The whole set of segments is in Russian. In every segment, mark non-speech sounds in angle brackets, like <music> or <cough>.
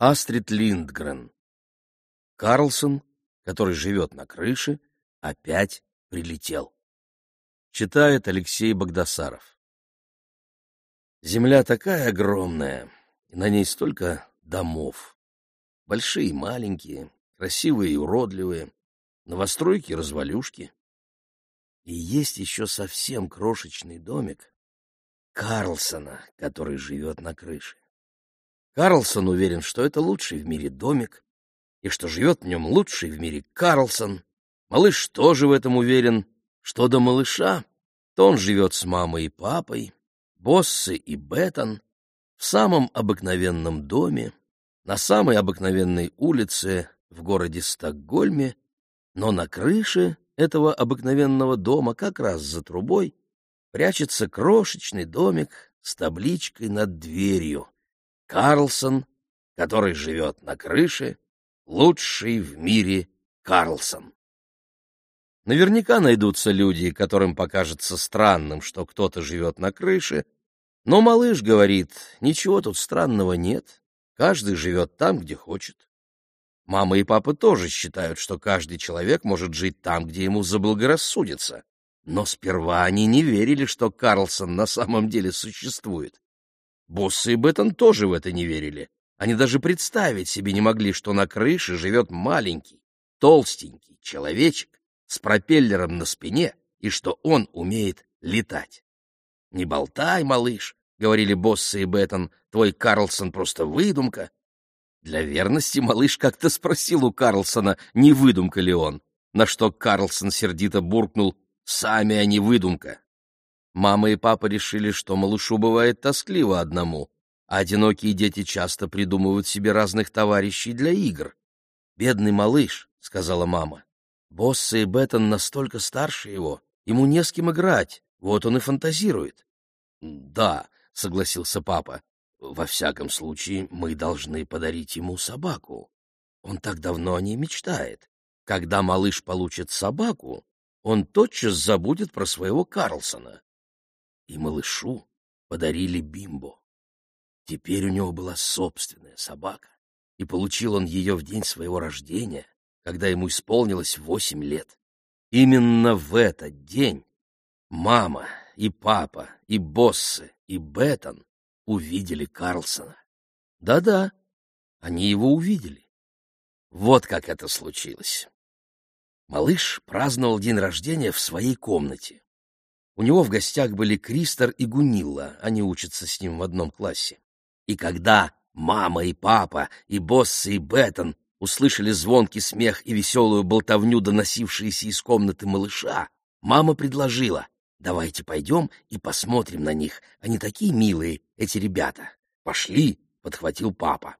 Астрид Линдгрен. Карлсон, который живет на крыше, опять прилетел. Читает Алексей Богдасаров. Земля такая огромная, на ней столько домов. Большие и маленькие, красивые и уродливые, новостройки и развалюшки. И есть еще совсем крошечный домик Карлсона, который живет на крыше. Карлсон уверен, что это лучший в мире домик, и что живет в нем лучший в мире Карлсон. Малыш тоже в этом уверен. Что до малыша, то он живет с мамой и папой, Боссы и Беттон, в самом обыкновенном доме, на самой обыкновенной улице в городе Стокгольме, но на крыше этого обыкновенного дома, как раз за трубой, прячется крошечный домик с табличкой над дверью «Карлсон, который живет на крыше, лучший в мире Карлсон». Наверняка найдутся люди, которым покажется странным, что кто-то живет на крыше, но малыш говорит, ничего тут странного нет, каждый живет там, где хочет. Мама и папа тоже считают, что каждый человек может жить там, где ему заблагорассудится. Но сперва они не верили, что Карлсон на самом деле существует. Боссы и Беттон тоже в это не верили. Они даже представить себе не могли, что на крыше живет маленький, толстенький человечек с пропеллером на спине и что он умеет летать. «Не болтай, малыш», — говорили Боссы и Беттон, — «твой Карлсон просто выдумка, для верности малыш как-то спросил у Карлсона, не выдумка ли он, на что Карлсон сердито буркнул «Сами они выдумка». Мама и папа решили, что малышу бывает тоскливо одному, а одинокие дети часто придумывают себе разных товарищей для игр. «Бедный малыш», — сказала мама, — «Босса и Беттон настолько старше его, ему не с кем играть, вот он и фантазирует». «Да», — согласился папа, во всяком случае, мы должны подарить ему собаку. Он так давно о ней мечтает. Когда малыш получит собаку, он тотчас забудет про своего Карлсона. И малышу подарили Бимбо. Теперь у него была собственная собака, и получил он ее в день своего рождения, когда ему исполнилось восемь лет. Именно в этот день мама и папа, и боссы, и Беттон увидели Карлсона. Да-да, они его увидели. Вот как это случилось. Малыш праздновал день рождения в своей комнате. У него в гостях были Кристор и Гунилла, они учатся с ним в одном классе. И когда мама и папа, и Боссы, и Беттон услышали звонкий смех и веселую болтовню, доносившиеся из комнаты малыша, мама предложила — Давайте пойдем и посмотрим на них. Они такие милые, эти ребята. Пошли, — подхватил папа.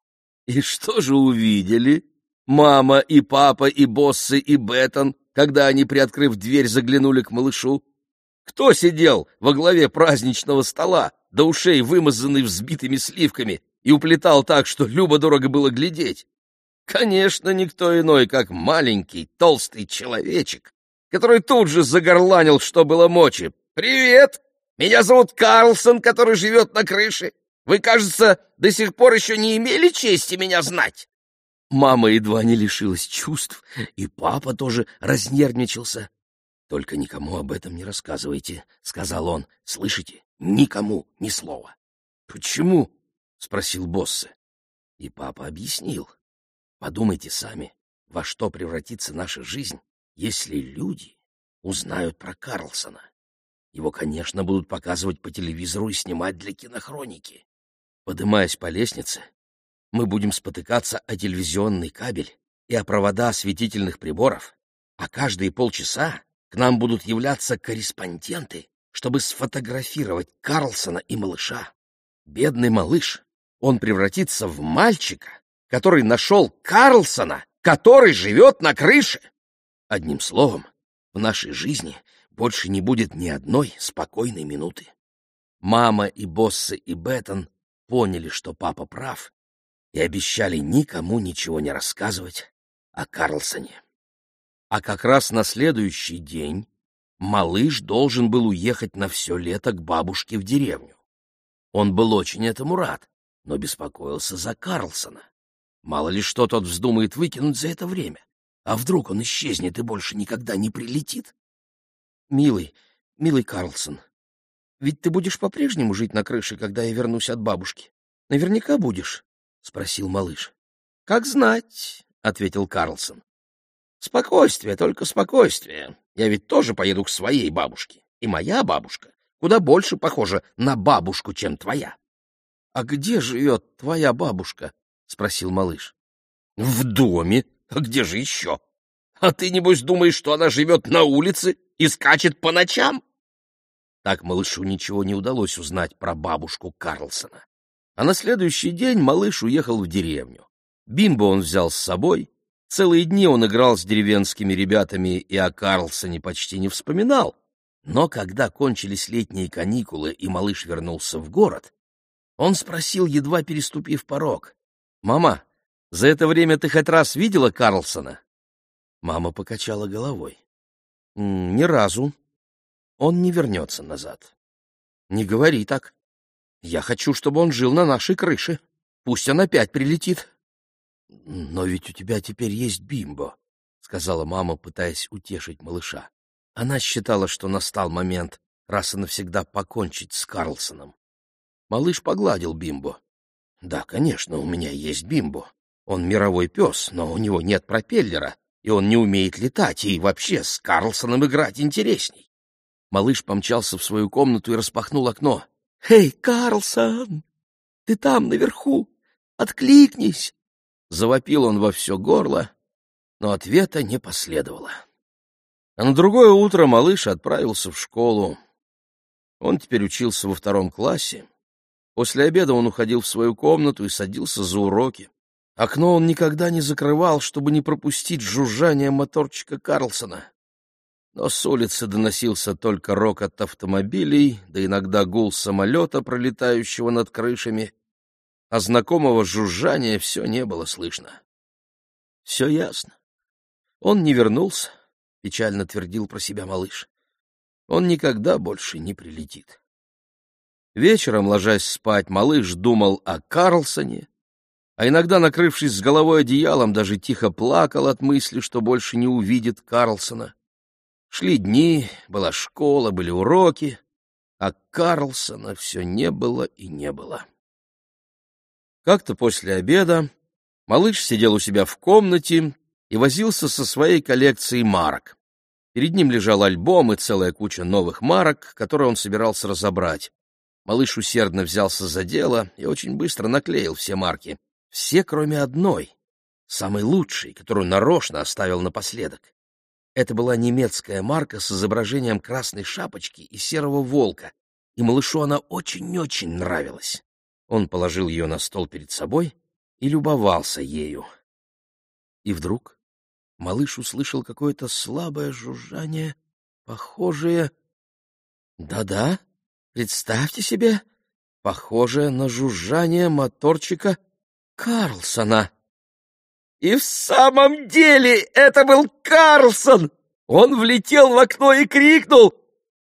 И что же увидели? Мама и папа и Боссы и Беттон, когда они, приоткрыв дверь, заглянули к малышу. Кто сидел во главе праздничного стола, до ушей вымазанный взбитыми сливками, и уплетал так, что любо-дорого было глядеть? Конечно, никто иной, как маленький толстый человечек, который тут же загорланил, что было мочи. «Привет! Меня зовут Карлсон, который живет на крыше. Вы, кажется, до сих пор еще не имели чести меня знать». Мама едва не лишилась чувств, и папа тоже разнервничался. «Только никому об этом не рассказывайте», — сказал он. «Слышите? Никому ни слова». «Почему?» — спросил боссы. И папа объяснил. «Подумайте сами, во что превратится наша жизнь, если люди узнают про Карлсона. Его, конечно, будут показывать по телевизору и снимать для кинохроники. Подымаясь по лестнице, мы будем спотыкаться о телевизионный кабель и о провода осветительных приборов, а каждые полчаса к нам будут являться корреспонденты, чтобы сфотографировать Карлсона и малыша. Бедный малыш, он превратится в мальчика, который нашел Карлсона, который живет на крыше. Одним словом, в нашей жизни больше не будет ни одной спокойной минуты. Мама и Боссы и Беттон поняли, что папа прав, и обещали никому ничего не рассказывать о Карлсоне. А как раз на следующий день малыш должен был уехать на все лето к бабушке в деревню. Он был очень этому рад, но беспокоился за Карлсона. Мало ли что тот вздумает выкинуть за это время. А вдруг он исчезнет и больше никогда не прилетит? Милый, милый Карлсон, ведь ты будешь по-прежнему жить на крыше, когда я вернусь от бабушки? Наверняка будешь, — спросил малыш. — Как знать, — ответил Карлсон. — Спокойствие, только спокойствие. Я ведь тоже поеду к своей бабушке. И моя бабушка куда больше похожа на бабушку, чем твоя. — А где живет твоя бабушка? — спросил малыш. — В доме. А где же еще? А ты, небось, думаешь, что она живет на улице и скачет по ночам? Так малышу ничего не удалось узнать про бабушку Карлсона. А на следующий день малыш уехал в деревню. Бимбо он взял с собой. Целые дни он играл с деревенскими ребятами и о Карлсоне почти не вспоминал. Но когда кончились летние каникулы и малыш вернулся в город, он спросил, едва переступив порог. «Мама, за это время ты хоть раз видела Карлсона?» Мама покачала головой. «Ни разу. Он не вернется назад». «Не говори так. Я хочу, чтобы он жил на нашей крыше. Пусть он опять прилетит. — Но ведь у тебя теперь есть бимбо, — сказала мама, пытаясь утешить малыша. Она считала, что настал момент раз и навсегда покончить с Карлсоном. Малыш погладил бимбо. — Да, конечно, у меня есть бимбо. Он мировой пес, но у него нет пропеллера, и он не умеет летать, и вообще с Карлсоном играть интересней. Малыш помчался в свою комнату и распахнул окно. «Эй, Карлсон, ты там, наверху! Откликнись!» Завопил он во все горло, но ответа не последовало. А на другое утро малыш отправился в школу. Он теперь учился во втором классе. После обеда он уходил в свою комнату и садился за уроки. Окно он никогда не закрывал, чтобы не пропустить жужжание моторчика Карлсона но с улицы доносился только рок от автомобилей, да иногда гул самолета, пролетающего над крышами, а знакомого жужжания все не было слышно. — Все ясно. Он не вернулся, — печально твердил про себя малыш. Он никогда больше не прилетит. Вечером, ложась спать, малыш думал о Карлсоне, а иногда, накрывшись с головой одеялом, даже тихо плакал от мысли, что больше не увидит Карлсона. Шли дни, была школа, были уроки, а Карлсона все не было и не было. Как-то после обеда малыш сидел у себя в комнате и возился со своей коллекцией марок. Перед ним лежал альбом и целая куча новых марок, которые он собирался разобрать. Малыш усердно взялся за дело и очень быстро наклеил все марки. Все, кроме одной, самой лучшей, которую нарочно оставил напоследок. Это была немецкая марка с изображением красной шапочки и серого волка, и малышу она очень-очень нравилась. Он положил ее на стол перед собой и любовался ею. И вдруг малыш услышал какое-то слабое жужжание, похожее... Да-да, представьте себе, похожее на жужжание моторчика Карлсона. И в самом деле это был Карлсон! Он влетел в окно и крикнул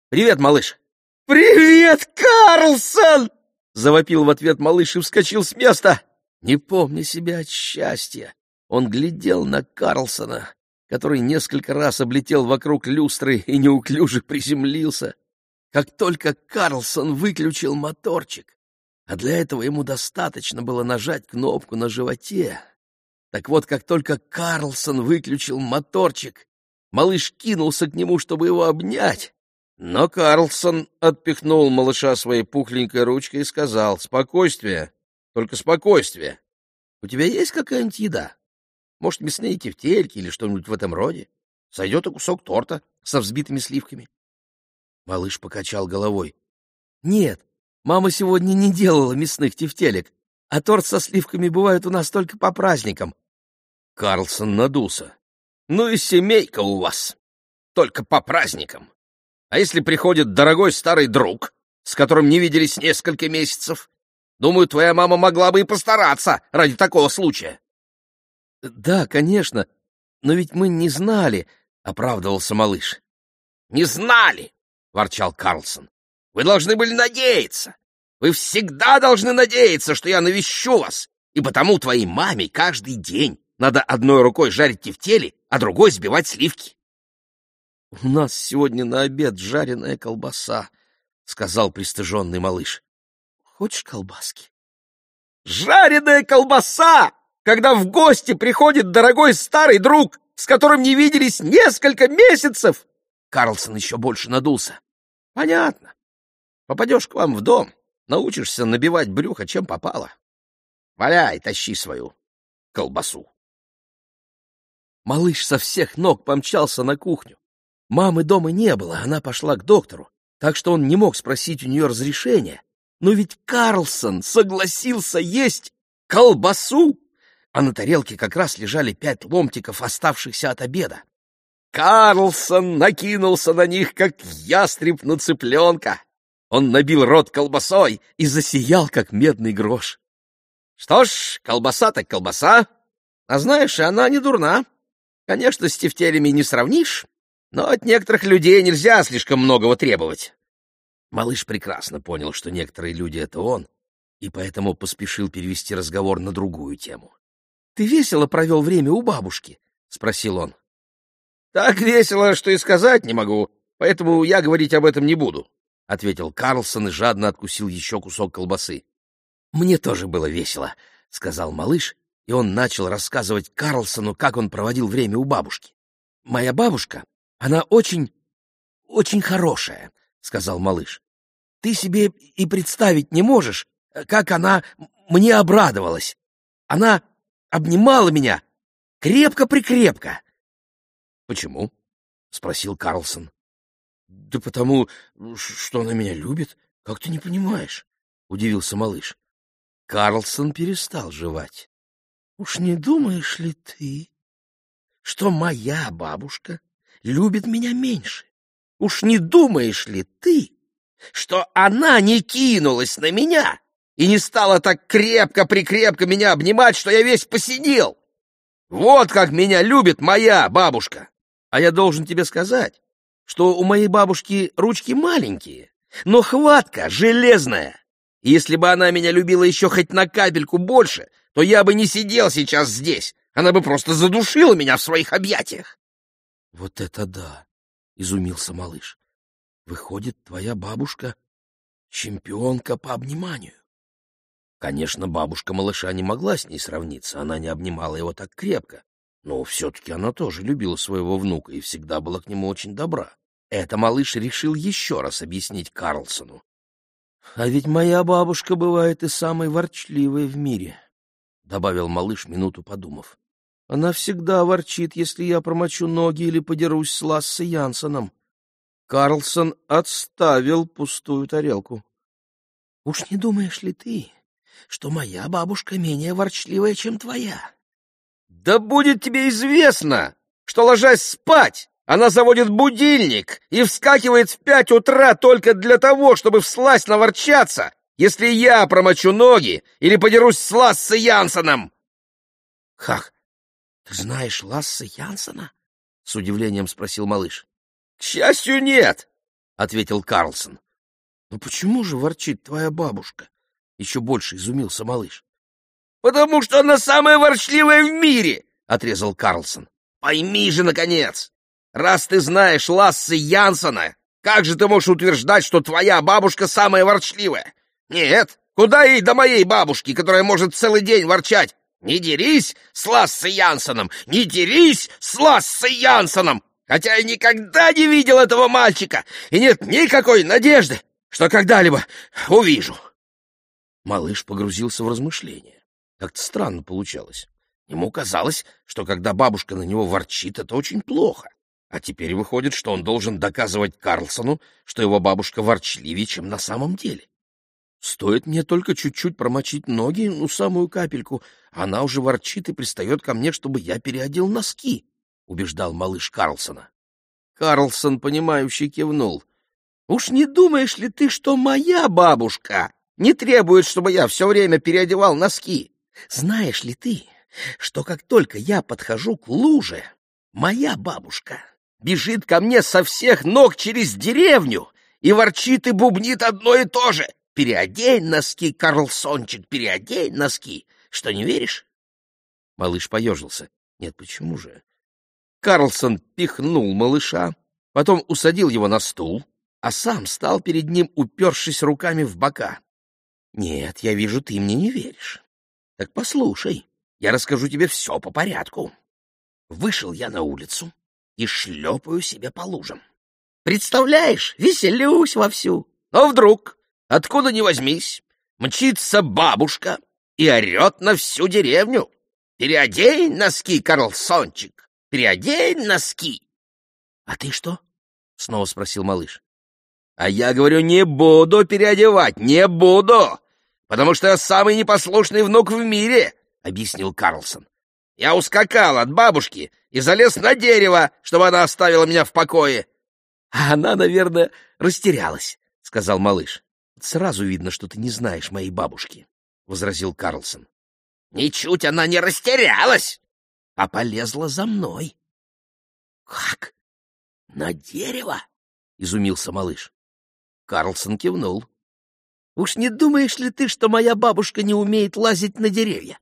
«Привет, малыш!» «Привет, Карлсон!» Завопил в ответ малыш и вскочил с места. Не помня себя от счастья, он глядел на Карлсона, который несколько раз облетел вокруг люстры и неуклюже приземлился. Как только Карлсон выключил моторчик, а для этого ему достаточно было нажать кнопку на животе, так вот, как только Карлсон выключил моторчик, малыш кинулся к нему, чтобы его обнять. Но Карлсон отпихнул малыша своей пухленькой ручкой и сказал, «Спокойствие, только спокойствие. У тебя есть какая-нибудь еда? Может, мясные тефтельки или что-нибудь в этом роде? Сойдет и кусок торта со взбитыми сливками». Малыш покачал головой. «Нет, мама сегодня не делала мясных тефтелек, а торт со сливками бывает у нас только по праздникам. Карлсон надулся. «Ну и семейка у вас. Только по праздникам. А если приходит дорогой старый друг, с которым не виделись несколько месяцев? Думаю, твоя мама могла бы и постараться ради такого случая». «Да, конечно, но ведь мы не знали», — оправдывался малыш. «Не знали!» — ворчал Карлсон. «Вы должны были надеяться. Вы всегда должны надеяться, что я навещу вас И потому твоей маме каждый день надо одной рукой жарить тефтели, а другой сбивать сливки. — У нас сегодня на обед жареная колбаса, — сказал пристыженный малыш. — Хочешь колбаски? — Жареная колбаса! Когда в гости приходит дорогой старый друг, с которым не виделись несколько месяцев! Карлсон еще больше надулся. — Понятно. Попадешь к вам в дом, научишься набивать брюхо, чем попало. Валяй, тащи свою колбасу. Малыш со всех ног помчался на кухню. Мамы дома не было, она пошла к доктору, так что он не мог спросить у нее разрешения. Но ведь Карлсон согласился есть колбасу, а на тарелке как раз лежали пять ломтиков, оставшихся от обеда. Карлсон накинулся на них, как ястреб на цыпленка. Он набил рот колбасой и засиял, как медный грош. Что ж, колбаса так колбаса. А знаешь, она не дурна. Конечно, с тефтелями не сравнишь, но от некоторых людей нельзя слишком многого требовать. Малыш прекрасно понял, что некоторые люди — это он, и поэтому поспешил перевести разговор на другую тему. — Ты весело провел время у бабушки? — спросил он. — Так весело, что и сказать не могу, поэтому я говорить об этом не буду, — ответил Карлсон и жадно откусил еще кусок колбасы. — Мне тоже было весело, — сказал малыш и он начал рассказывать Карлсону, как он проводил время у бабушки. «Моя бабушка, она очень, очень хорошая», — сказал малыш. «Ты себе и представить не можешь, как она мне обрадовалась. Она обнимала меня крепко-прикрепко». «Почему?» — спросил Карлсон. «Да потому, что она меня любит, как ты не понимаешь», — удивился малыш. Карлсон перестал жевать. Уж не думаешь ли ты, что моя бабушка любит меня меньше? Уж не думаешь ли ты, что она не кинулась на меня и не стала так крепко-прикрепко меня обнимать, что я весь посидел? Вот как меня любит моя бабушка! А я должен тебе сказать, что у моей бабушки ручки маленькие, но хватка железная. Если бы она меня любила еще хоть на капельку больше, то я бы не сидел сейчас здесь. Она бы просто задушила меня в своих объятиях. — Вот это да! — изумился малыш. — Выходит, твоя бабушка — чемпионка по обниманию. Конечно, бабушка малыша не могла с ней сравниться, она не обнимала его так крепко, но все-таки она тоже любила своего внука и всегда была к нему очень добра. Это малыш решил еще раз объяснить Карлсону. — А ведь моя бабушка бывает и самой ворчливой в мире, — добавил малыш, минуту подумав. «Она всегда ворчит, если я промочу ноги или подерусь с Лассе Янсеном». Карлсон отставил пустую тарелку. «Уж не думаешь ли ты, что моя бабушка менее ворчливая, чем твоя?» «Да будет тебе известно, что, ложась спать, она заводит будильник и вскакивает в пять утра только для того, чтобы всласть наворчаться если я промочу ноги или подерусь с Лассе Янсеном? — Как? Ты знаешь Лассе Янсена? — с удивлением спросил малыш. — К счастью, нет, — ответил Карлсон. — Но почему же ворчит твоя бабушка? — еще больше изумился малыш. — Потому что она самая ворчливая в мире, — отрезал Карлсон. — Пойми же, наконец, раз ты знаешь Лассе Янсена, как же ты можешь утверждать, что твоя бабушка самая ворчливая? Нет, куда ей до моей бабушки, которая может целый день ворчать? Не дерись с Лассе Янсоном! Не дерись с Лассе Янсоном! Хотя я никогда не видел этого мальчика, и нет никакой надежды, что когда-либо увижу. Малыш погрузился в размышления. Как-то странно получалось. Ему казалось, что когда бабушка на него ворчит, это очень плохо. А теперь выходит, что он должен доказывать Карлсону, что его бабушка ворчливее, чем на самом деле. Стоит мне только чуть-чуть промочить ноги, ну, самую капельку, она уже ворчит и пристает ко мне, чтобы я переодел носки, — убеждал малыш Карлсона. Карлсон, понимающий, кивнул. — Уж не думаешь ли ты, что моя бабушка не требует, чтобы я все время переодевал носки? Знаешь ли ты, что как только я подхожу к луже, моя бабушка бежит ко мне со всех ног через деревню и ворчит и бубнит одно и то же — Переодень носки, Карлсончик, переодень носки. Что, не веришь? Малыш поежился. Нет, почему же? Карлсон пихнул малыша, потом усадил его на стул, а сам стал перед ним, упершись руками в бока. Нет, я вижу, ты мне не веришь. Так послушай, я расскажу тебе все по порядку. Вышел я на улицу и шлепаю себе по лужам. Представляешь, веселюсь вовсю. Но вдруг, откуда ни возьмись, мчится бабушка и орет на всю деревню. «Переодень носки, Карлсончик! Переодень носки!» «А ты что?» — снова спросил малыш. «А я говорю, не буду переодевать, не буду, потому что я самый непослушный внук в мире!» — объяснил Карлсон. «Я ускакал от бабушки и залез на дерево, чтобы она оставила меня в покое». «А она, наверное, растерялась», — сказал малыш. «Сразу видно, что ты не знаешь моей бабушки», — возразил Карлсон. Ничуть она не растерялась, а полезла за мной. — Как? На дерево? — изумился малыш. Карлсон кивнул. — Уж не думаешь ли ты, что моя бабушка не умеет лазить на деревья?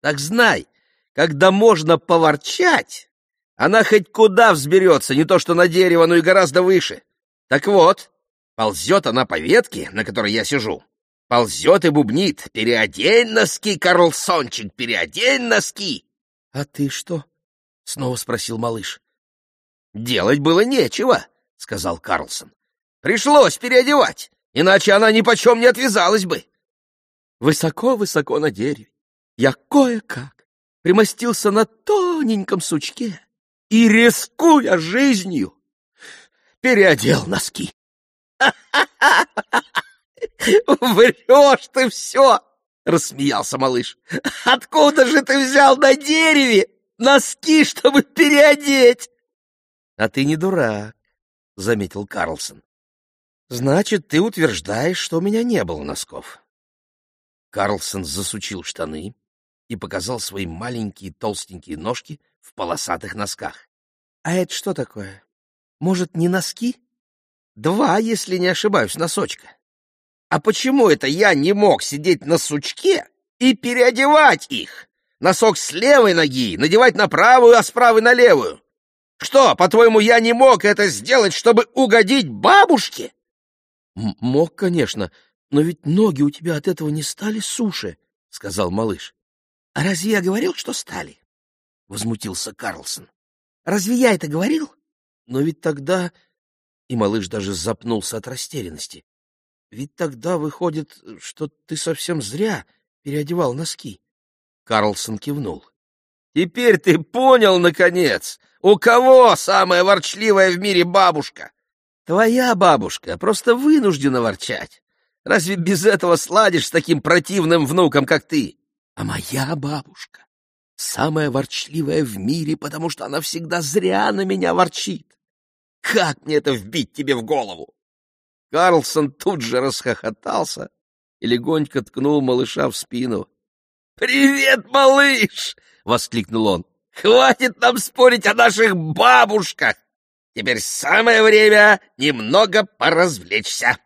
Так знай, когда можно поворчать, она хоть куда взберется, не то что на дерево, но и гораздо выше. Так вот, ползет она по ветке, на которой я сижу, Ползет и бубнит. «Переодень носки, Карлсончик, переодень носки!» «А ты что?» — снова спросил малыш. «Делать было нечего», — сказал Карлсон. «Пришлось переодевать, иначе она ни почем не отвязалась бы». Высоко-высоко на дереве я кое-как примостился на тоненьком сучке и, рискуя жизнью, переодел носки. Врешь ты все! — рассмеялся малыш. — Откуда же ты взял на дереве носки, чтобы переодеть? — А ты не дурак, — заметил Карлсон. — Значит, ты утверждаешь, что у меня не было носков. Карлсон засучил штаны и показал свои маленькие толстенькие ножки в полосатых носках. — А это что такое? Может, не носки? Два, если не ошибаюсь, носочка. А почему это я не мог сидеть на сучке и переодевать их? Носок с левой ноги надевать на правую, а с правой на левую. Что, по-твоему, я не мог это сделать, чтобы угодить бабушке? — Мог, конечно, но ведь ноги у тебя от этого не стали суше, — сказал малыш. — А разве я говорил, что стали? — возмутился Карлсон. — Разве я это говорил? Но ведь тогда... И малыш даже запнулся от растерянности. Ведь тогда выходит, что ты совсем зря переодевал носки. Карлсон кивнул. Теперь ты понял, наконец, у кого самая ворчливая в мире бабушка? Твоя бабушка просто вынуждена ворчать. Разве без этого сладишь с таким противным внуком, как ты? А моя бабушка самая ворчливая в мире, потому что она всегда зря на меня ворчит. Как мне это вбить тебе в голову? Карлсон тут же расхохотался и легонько ткнул малыша в спину. «Привет, малыш!» — воскликнул он. «Хватит нам спорить о наших бабушках! Теперь самое время немного поразвлечься!»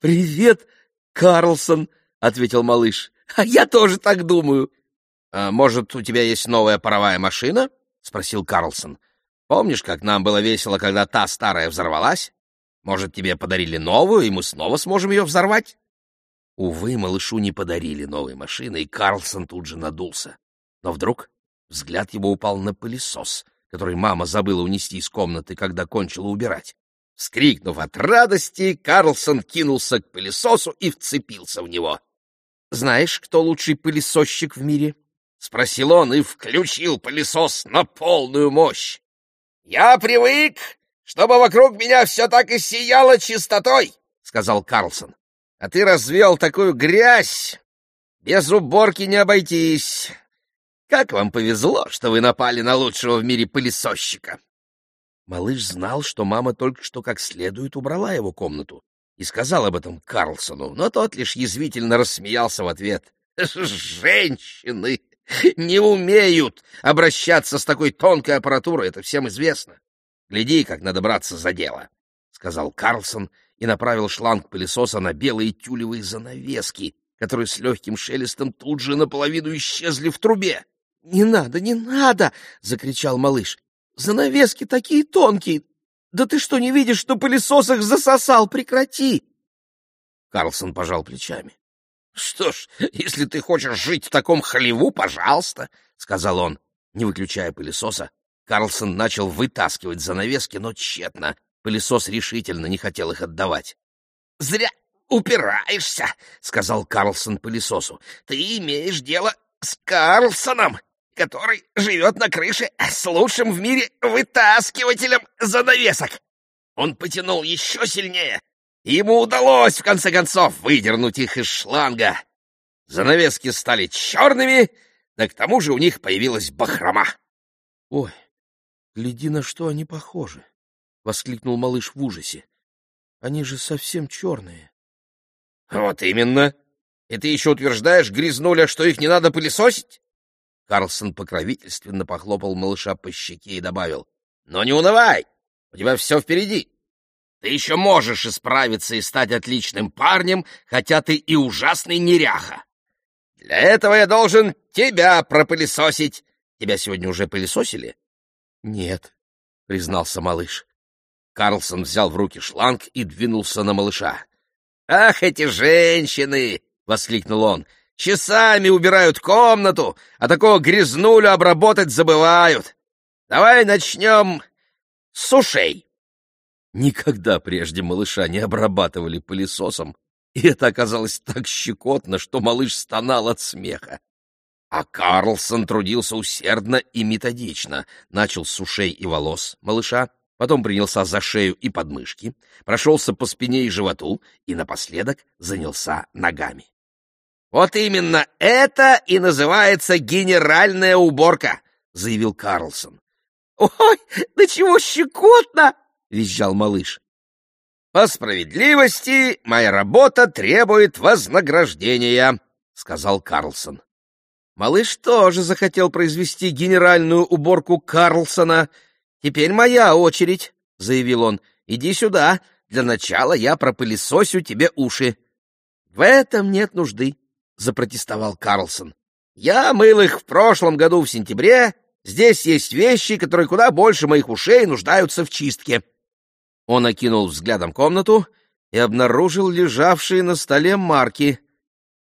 «Привет, Карлсон!» — ответил малыш. «А я тоже так думаю!» «А может, у тебя есть новая паровая машина?» — спросил Карлсон. «Помнишь, как нам было весело, когда та старая взорвалась?» Может, тебе подарили новую, и мы снова сможем ее взорвать? Увы, малышу не подарили новой машины, и Карлсон тут же надулся. Но вдруг взгляд его упал на пылесос, который мама забыла унести из комнаты, когда кончила убирать. Вскрикнув от радости, Карлсон кинулся к пылесосу и вцепился в него. «Знаешь, кто лучший пылесосщик в мире?» — спросил он и включил пылесос на полную мощь. «Я привык чтобы вокруг меня все так и сияло чистотой, — сказал Карлсон. — А ты развел такую грязь! Без уборки не обойтись. Как вам повезло, что вы напали на лучшего в мире пылесосщика. Малыш знал, что мама только что как следует убрала его комнату, и сказал об этом Карлсону, но тот лишь язвительно рассмеялся в ответ. «Женщины <laughs> не умеют обращаться с такой тонкой аппаратурой, это всем известно. Гляди, как надо браться за дело, — сказал Карлсон и направил шланг пылесоса на белые тюлевые занавески, которые с легким шелестом тут же наполовину исчезли в трубе. — Не надо, не надо! — закричал малыш. — Занавески такие тонкие! Да ты что, не видишь, что пылесос их засосал? Прекрати! Карлсон пожал плечами. — Что ж, если ты хочешь жить в таком хлеву, пожалуйста, — сказал он. Не выключая пылесоса, Карлсон начал вытаскивать занавески, но тщетно. Пылесос решительно не хотел их отдавать. — Зря упираешься, — сказал Карлсон пылесосу. — Ты имеешь дело с Карлсоном, который живет на крыше с лучшим в мире вытаскивателем занавесок. Он потянул еще сильнее, и ему удалось, в конце концов, выдернуть их из шланга. Занавески стали черными, да к тому же у них появилась бахрома. — Ой, гляди, на что они похожи! — воскликнул малыш в ужасе. — Они же совсем черные. — Вот именно. И ты еще утверждаешь, грязнуля, что их не надо пылесосить? Карлсон покровительственно похлопал малыша по щеке и добавил. — Но не унывай, у тебя все впереди. Ты еще можешь исправиться и стать отличным парнем, хотя ты и ужасный неряха. Для этого я должен тебя пропылесосить. Тебя сегодня уже пылесосили? — Нет, — признался малыш. Карлсон взял в руки шланг и двинулся на малыша. «Ах, эти женщины!» — воскликнул он. «Часами убирают комнату, а такого грязнулю обработать забывают. Давай начнем с ушей». Никогда прежде малыша не обрабатывали пылесосом, и это оказалось так щекотно, что малыш стонал от смеха. А Карлсон трудился усердно и методично. Начал с ушей и волос малыша, потом принялся за шею и подмышки, прошелся по спине и животу и напоследок занялся ногами. «Вот именно это и называется генеральная уборка», — заявил Карлсон. «Ой, да чего щекотно!» — визжал малыш. «По справедливости моя работа требует вознаграждения», — сказал Карлсон. Малыш тоже захотел произвести генеральную уборку Карлсона. «Теперь моя очередь», — заявил он. «Иди сюда. Для начала я пропылесосю тебе уши». «В этом нет нужды», — запротестовал Карлсон. «Я мыл их в прошлом году в сентябре. Здесь есть вещи, которые куда больше моих ушей нуждаются в чистке». Он окинул взглядом комнату и обнаружил лежавшие на столе марки.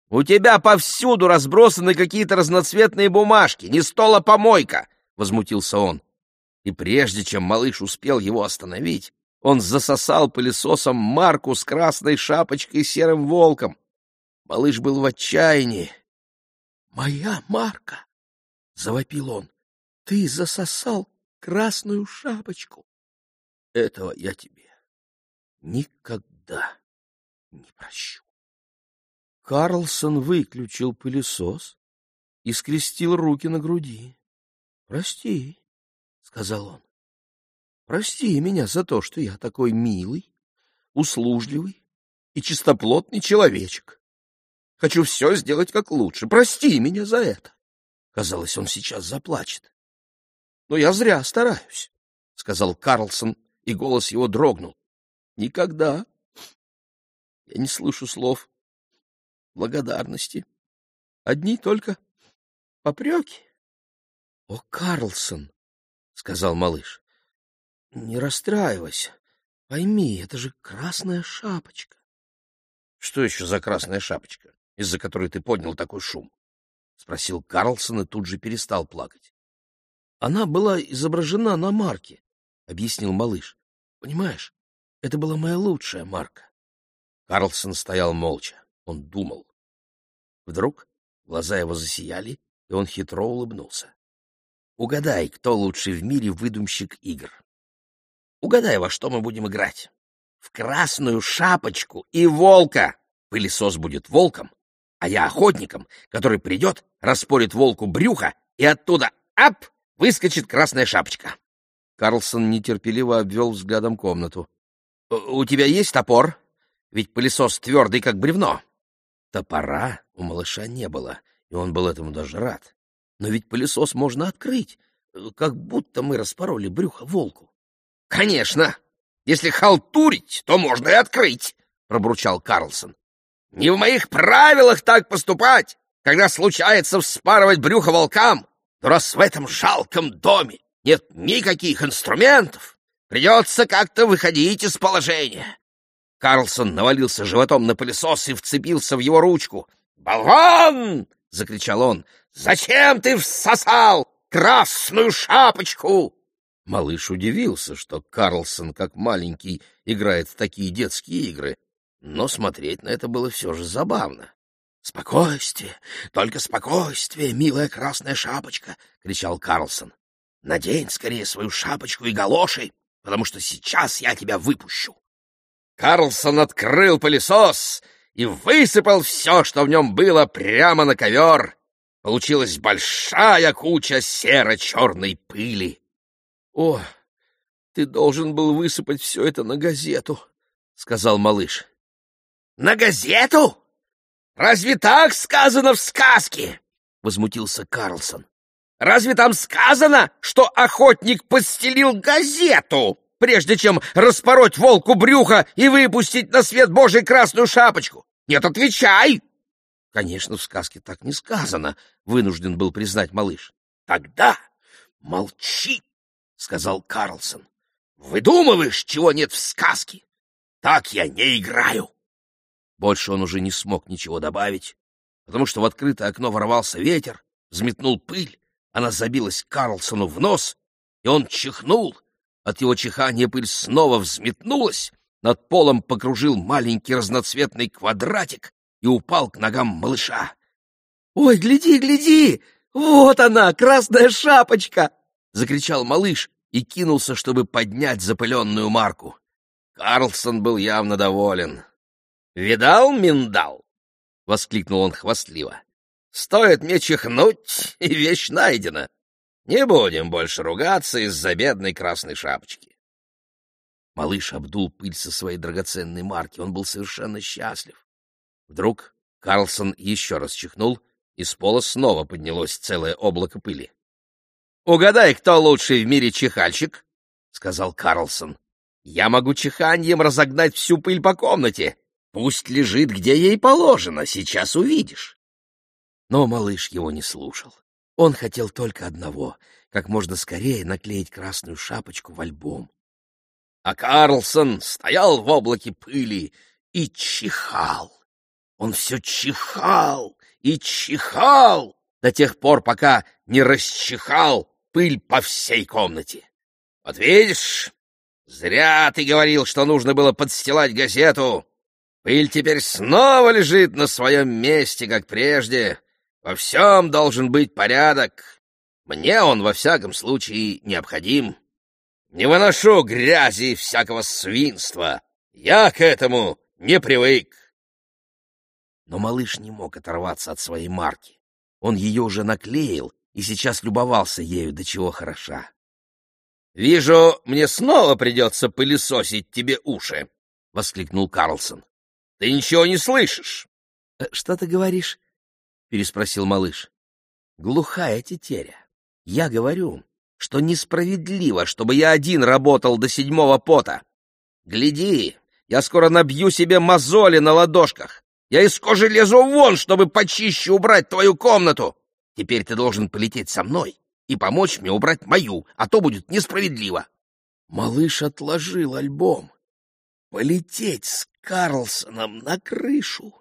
У тебя повсюду разбросаны какие-то разноцветные бумажки, не стол, а помойка, — возмутился он. И прежде чем малыш успел его остановить, он засосал пылесосом марку с красной шапочкой и серым волком. Малыш был в отчаянии. — Моя марка! — завопил он. — Ты засосал красную шапочку. Этого я тебе никогда не прощу. Карлсон выключил пылесос и скрестил руки на груди. — Прости, — сказал он. — Прости меня за то, что я такой милый, услужливый и чистоплотный человечек. Хочу все сделать как лучше. Прости меня за это. Казалось, он сейчас заплачет. — Но я зря стараюсь, — сказал Карлсон, и голос его дрогнул. — Никогда я не слышу слов благодарности. Одни только попреки. — О, Карлсон, — сказал малыш, — не расстраивайся. Пойми, это же красная шапочка. — Что еще за красная шапочка, из-за которой ты поднял такой шум? — спросил Карлсон и тут же перестал плакать. — Она была изображена на марке, — объяснил малыш. — Понимаешь, это была моя лучшая марка. Карлсон стоял молча. Он думал. Вдруг глаза его засияли, и он хитро улыбнулся. «Угадай, кто лучший в мире выдумщик игр. Угадай, во что мы будем играть. В красную шапочку и волка. Пылесос будет волком, а я охотником, который придет, распорит волку брюхо, и оттуда ап выскочит красная шапочка». Карлсон нетерпеливо обвел взглядом комнату. «У тебя есть топор? Ведь пылесос твердый, как бревно». Топора у малыша не было, и он был этому даже рад. Но ведь пылесос можно открыть, э, как будто мы распороли брюхо волку. — Конечно! Если халтурить, то можно и открыть, — пробурчал Карлсон. — Не в моих правилах так поступать, когда случается вспарывать брюхо волкам. Но раз в этом жалком доме нет никаких инструментов, придется как-то выходить из положения. Карлсон навалился животом на пылесос и вцепился в его ручку. «Болван!» — закричал он. «Зачем ты всосал красную шапочку?» Малыш удивился, что Карлсон, как маленький, играет в такие детские игры, но смотреть на это было все же забавно. «Спокойствие, только спокойствие, милая красная шапочка!» — кричал Карлсон. «Надень скорее свою шапочку и галоши, потому что сейчас я тебя выпущу!» Карлсон открыл пылесос и высыпал все, что в нем было, прямо на ковер. Получилась большая куча серо-черной пыли. — О, ты должен был высыпать все это на газету, — сказал малыш. — На газету? Разве так сказано в сказке? — возмутился Карлсон. — Разве там сказано, что охотник подстелил газету, прежде чем распороть волку брюхо и выпустить на свет Божий красную шапочку? Нет, отвечай! — Конечно, в сказке так не сказано, — вынужден был признать малыш. — Тогда молчи, — сказал Карлсон. — Выдумываешь, чего нет в сказке. Так я не играю. Больше он уже не смог ничего добавить, потому что в открытое окно ворвался ветер, взметнул пыль, она забилась Карлсону в нос, и он чихнул. От его чихания пыль снова взметнулась, над полом покружил маленький разноцветный квадратик и упал к ногам малыша. «Ой, гляди, гляди! Вот она, красная шапочка!» — закричал малыш и кинулся, чтобы поднять запыленную марку. Карлсон был явно доволен. «Видал, миндал?» — воскликнул он хвастливо. «Стоит мне чихнуть, и вещь найдена. Не будем больше ругаться из-за бедной красной шапочки». Малыш обдул пыль со своей драгоценной марки. Он был совершенно счастлив. Вдруг Карлсон еще раз чихнул, и с пола снова поднялось целое облако пыли. «Угадай, кто лучший в мире чихальщик?» — сказал Карлсон. «Я могу чиханьем разогнать всю пыль по комнате, Пусть лежит, где ей положено, сейчас увидишь. Но малыш его не слушал. Он хотел только одного — как можно скорее наклеить красную шапочку в альбом. А Карлсон стоял в облаке пыли и чихал. Он все чихал и чихал до тех пор, пока не расчихал пыль по всей комнате. Вот видишь, зря ты говорил, что нужно было подстилать газету. Пыль теперь снова лежит на своем месте, как прежде. Во всем должен быть порядок. Мне он, во всяком случае, необходим. Не выношу грязи и всякого свинства. Я к этому не привык. Но малыш не мог оторваться от своей марки. Он ее уже наклеил и сейчас любовался ею, до чего хороша. — Вижу, мне снова придется пылесосить тебе уши, — воскликнул Карлсон. Ты ничего не слышишь. Э, — Что ты говоришь? — переспросил малыш. — Глухая тетеря. Я говорю, что несправедливо, чтобы я один работал до седьмого пота. Гляди, я скоро набью себе мозоли на ладошках. Я из кожи лезу вон, чтобы почище убрать твою комнату. Теперь ты должен полететь со мной и помочь мне убрать мою, а то будет несправедливо. Малыш отложил альбом. Полететь с Карлсоном на крышу.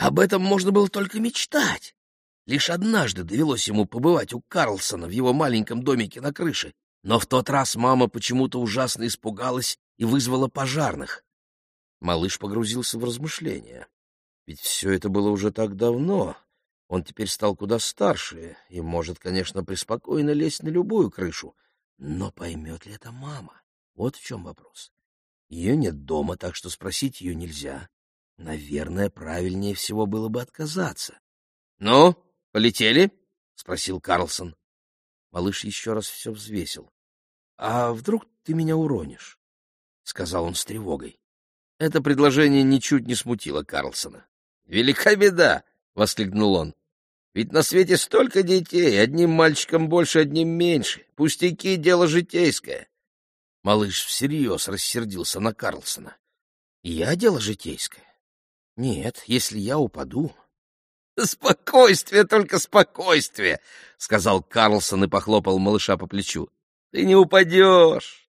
Об этом можно было только мечтать. Лишь однажды довелось ему побывать у Карлсона в его маленьком домике на крыше, но в тот раз мама почему-то ужасно испугалась и вызвала пожарных. Малыш погрузился в размышления. Ведь все это было уже так давно. Он теперь стал куда старше и может, конечно, преспокойно лезть на любую крышу. Но поймет ли это мама? Вот в чем вопрос. Ее нет дома, так что спросить ее нельзя. Наверное, правильнее всего было бы отказаться. — Ну, полетели? — спросил Карлсон. Малыш еще раз все взвесил. — А вдруг ты меня уронишь? — сказал он с тревогой. Это предложение ничуть не смутило Карлсона. — Велика беда! — воскликнул он. — Ведь на свете столько детей, одним мальчиком больше, одним меньше. Пустяки — дело житейское. Малыш всерьез рассердился на Карлсона. «Я дело житейское? Нет, если я упаду... Спокойствие, только спокойствие, — сказал Карлсон и похлопал малыша по плечу. Ты не упадешь.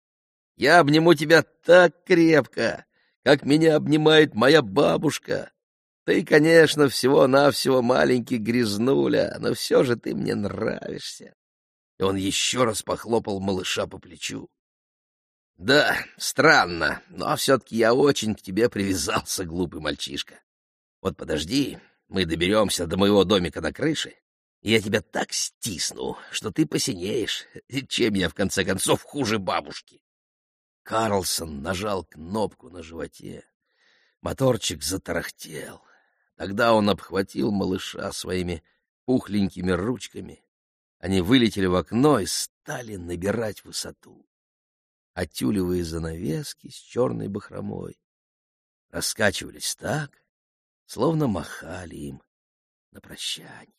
Я обниму тебя так крепко, как меня обнимает моя бабушка. Ты, конечно, всего-навсего маленький грязнуля, но все же ты мне нравишься. И он еще раз похлопал малыша по плечу. Да, странно, но все-таки я очень к тебе привязался, глупый мальчишка. Вот подожди, мы доберемся до моего домика на крыше, и я тебя так стисну, что ты посинеешь. Чем я, в конце концов, хуже бабушки? Карлсон нажал кнопку на животе. Моторчик затарахтел. Тогда он обхватил малыша своими пухленькими ручками. Они вылетели в окно и стали набирать высоту. А тюлевые занавески с черной бахромой раскачивались так, словно махали им на прощание.